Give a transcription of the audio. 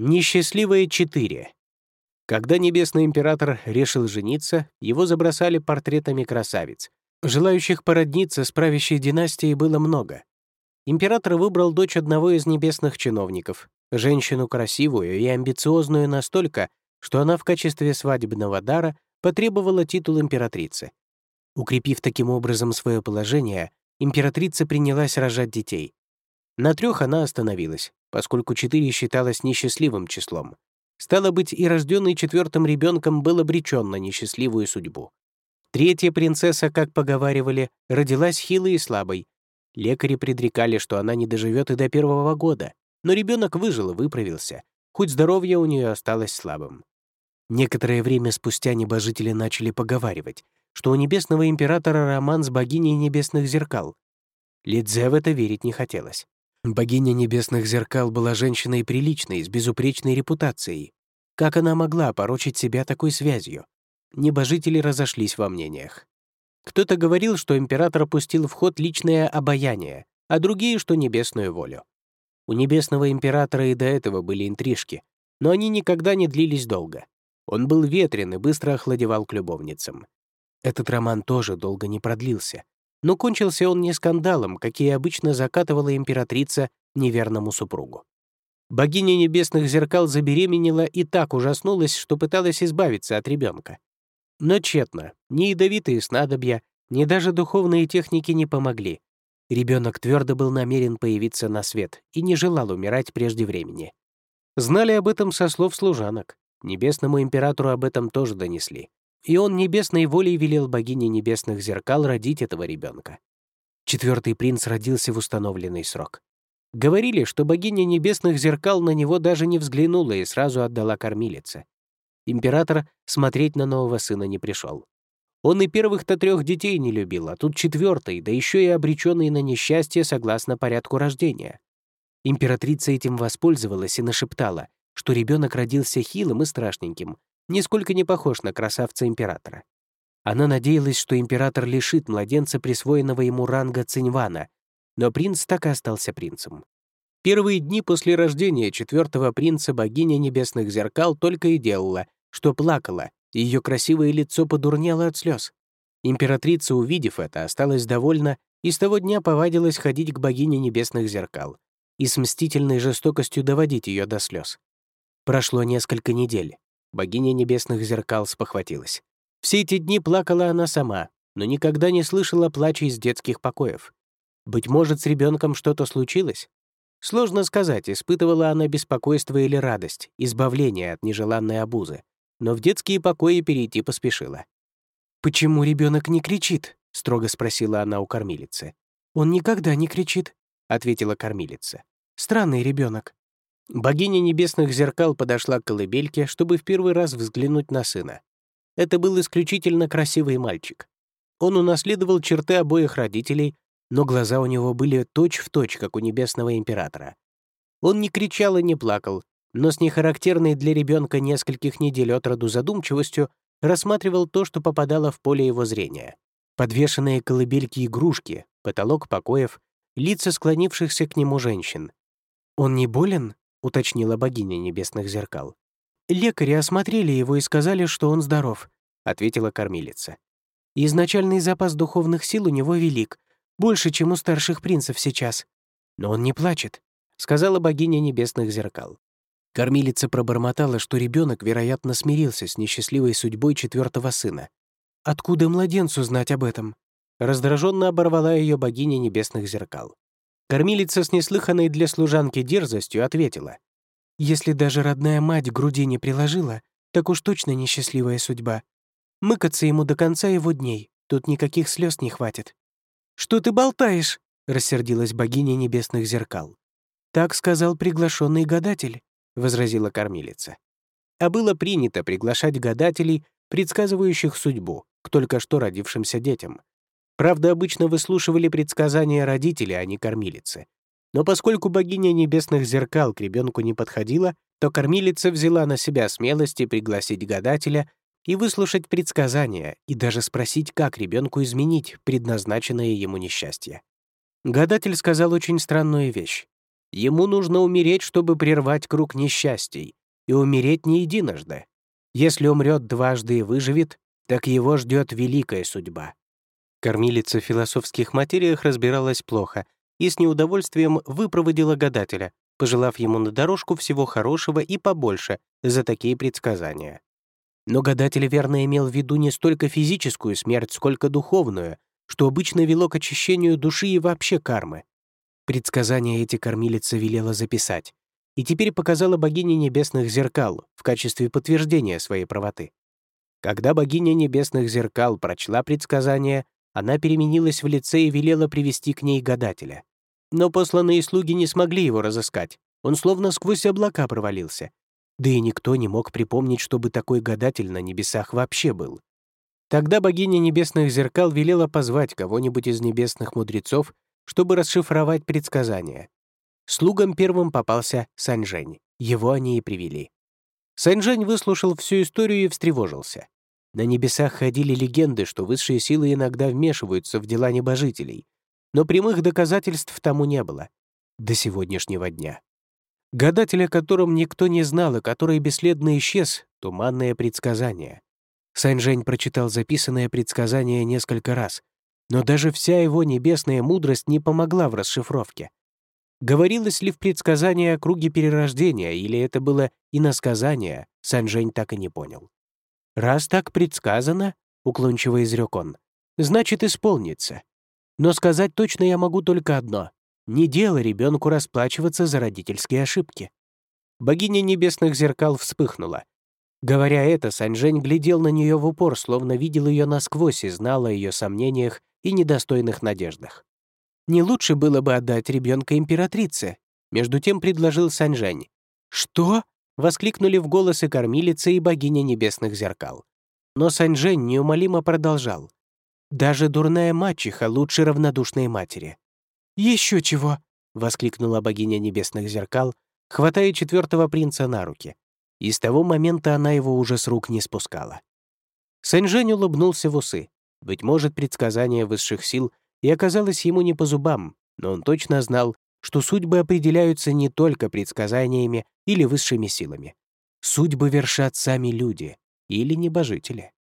Несчастливые четыре. Когда небесный император решил жениться, его забросали портретами красавиц. Желающих породниться с правящей династией было много. Император выбрал дочь одного из небесных чиновников, женщину красивую и амбициозную настолько, что она в качестве свадебного дара потребовала титул императрицы. Укрепив таким образом свое положение, императрица принялась рожать детей. На трех она остановилась, поскольку четыре считалось несчастливым числом. Стало быть, и рожденный четвертым ребенком был обречен на несчастливую судьбу. Третья принцесса, как поговаривали, родилась хилой и слабой. Лекари предрекали, что она не доживет и до первого года, но ребенок выжил и выправился, хоть здоровье у нее осталось слабым. Некоторое время спустя небожители начали поговаривать, что у небесного императора роман с богиней небесных зеркал. Лидзе в это верить не хотелось. Богиня небесных зеркал была женщиной приличной, с безупречной репутацией. Как она могла порочить себя такой связью? Небожители разошлись во мнениях. Кто-то говорил, что император опустил в ход личное обаяние, а другие, что небесную волю. У небесного императора и до этого были интрижки, но они никогда не длились долго. Он был ветрен и быстро охладевал к любовницам. Этот роман тоже долго не продлился, но кончился он не скандалом, какие обычно закатывала императрица неверному супругу. Богиня небесных зеркал забеременела и так ужаснулась, что пыталась избавиться от ребенка. Но тщетно, ни ядовитые снадобья, ни даже духовные техники не помогли. Ребенок твердо был намерен появиться на свет и не желал умирать прежде времени. Знали об этом со слов служанок. Небесному императору об этом тоже донесли и он небесной волей велел богине небесных зеркал родить этого ребенка. Четвертый принц родился в установленный срок. Говорили, что богиня небесных зеркал на него даже не взглянула и сразу отдала кормилице. Император смотреть на нового сына не пришел. Он и первых-то трех детей не любил, а тут четвертый, да еще и обреченный на несчастье согласно порядку рождения. Императрица этим воспользовалась и нашептала, что ребенок родился хилым и страшненьким, нисколько не похож на красавца императора. Она надеялась, что император лишит младенца присвоенного ему ранга Циньвана, но принц так и остался принцем. Первые дни после рождения четвертого принца богиня небесных зеркал только и делала, что плакала, и ее красивое лицо подурнело от слез. Императрица, увидев это, осталась довольна и с того дня повадилась ходить к богине небесных зеркал и с мстительной жестокостью доводить ее до слез. Прошло несколько недель. Богиня небесных зеркал спохватилась. Все эти дни плакала она сама, но никогда не слышала плача из детских покоев. Быть может, с ребенком что-то случилось? Сложно сказать, испытывала она беспокойство или радость, избавление от нежеланной обузы, но в детские покои перейти поспешила. «Почему ребенок не кричит?» — строго спросила она у кормилицы. «Он никогда не кричит», — ответила кормилица. «Странный ребенок. Богиня небесных зеркал подошла к колыбельке, чтобы в первый раз взглянуть на сына. Это был исключительно красивый мальчик. Он унаследовал черты обоих родителей, но глаза у него были точь-в-точь, точь, как у небесного императора. Он не кричал и не плакал, но с нехарактерной для ребенка нескольких недель от роду задумчивостью рассматривал то, что попадало в поле его зрения. Подвешенные колыбельки игрушки, потолок покоев, лица склонившихся к нему женщин. «Он не болен?» — уточнила богиня небесных зеркал. «Лекари осмотрели его и сказали, что он здоров», — ответила кормилица. «Изначальный запас духовных сил у него велик, больше, чем у старших принцев сейчас. Но он не плачет», — сказала богиня небесных зеркал. Кормилица пробормотала, что ребенок, вероятно, смирился с несчастливой судьбой четвертого сына. «Откуда младенцу знать об этом?» Раздраженно оборвала ее богиня небесных зеркал. Кормилица с неслыханной для служанки дерзостью ответила. «Если даже родная мать груди не приложила, так уж точно несчастливая судьба. Мыкаться ему до конца его дней, тут никаких слез не хватит». «Что ты болтаешь?» — рассердилась богиня небесных зеркал. «Так сказал приглашенный гадатель», — возразила кормилица. А было принято приглашать гадателей, предсказывающих судьбу, к только что родившимся детям, Правда, обычно выслушивали предсказания родителей, а не кормилицы. Но поскольку богиня небесных зеркал к ребенку не подходила, то кормилица взяла на себя смелости пригласить гадателя и выслушать предсказания, и даже спросить, как ребенку изменить предназначенное ему несчастье. Гадатель сказал очень странную вещь. Ему нужно умереть, чтобы прервать круг несчастий, и умереть не единожды. Если умрет дважды и выживет, так его ждет великая судьба. Кормилица в философских материях разбиралась плохо и с неудовольствием выпроводила гадателя, пожелав ему на дорожку всего хорошего и побольше за такие предсказания. Но гадатель верно имел в виду не столько физическую смерть, сколько духовную, что обычно вело к очищению души и вообще кармы. Предсказания эти кормилица велела записать, и теперь показала богине небесных зеркал в качестве подтверждения своей правоты. Когда богиня небесных зеркал прочла предсказание, она переменилась в лице и велела привести к ней гадателя. Но посланные слуги не смогли его разыскать. Он словно сквозь облака провалился, да и никто не мог припомнить, чтобы такой гадатель на небесах вообще был. Тогда богиня небесных зеркал велела позвать кого-нибудь из небесных мудрецов, чтобы расшифровать предсказания. Слугам первым попался Саньжень. Его они и привели. Саньжень выслушал всю историю и встревожился. На небесах ходили легенды, что высшие силы иногда вмешиваются в дела небожителей, но прямых доказательств тому не было. До сегодняшнего дня. Гадатель, о котором никто не знал и который бесследно исчез, туманное предсказание. Сань-Жень прочитал записанное предсказание несколько раз, но даже вся его небесная мудрость не помогла в расшифровке. Говорилось ли в предсказании о круге перерождения, или это было иносказание, Сань-Жень так и не понял. «Раз так предсказано», — уклончиво изрек он, — «значит, исполнится. Но сказать точно я могу только одно. Не дело ребенку расплачиваться за родительские ошибки. Богиня небесных зеркал вспыхнула. Говоря это, Саньжень глядел на нее в упор, словно видел ее насквозь и знал о ее сомнениях и недостойных надеждах. «Не лучше было бы отдать ребенка императрице», между тем предложил Саньжень. «Что?» — воскликнули в голосы кормилица и богиня небесных зеркал. Но Саньжень неумолимо продолжал. «Даже дурная мачеха лучше равнодушной матери. Еще чего!» — воскликнула богиня небесных зеркал, хватая четвертого принца на руки. И с того момента она его уже с рук не спускала. Сэньжэнь улыбнулся в усы. Быть может, предсказание высших сил и оказалось ему не по зубам, но он точно знал, что судьбы определяются не только предсказаниями или высшими силами. Судьбы вершат сами люди или небожители.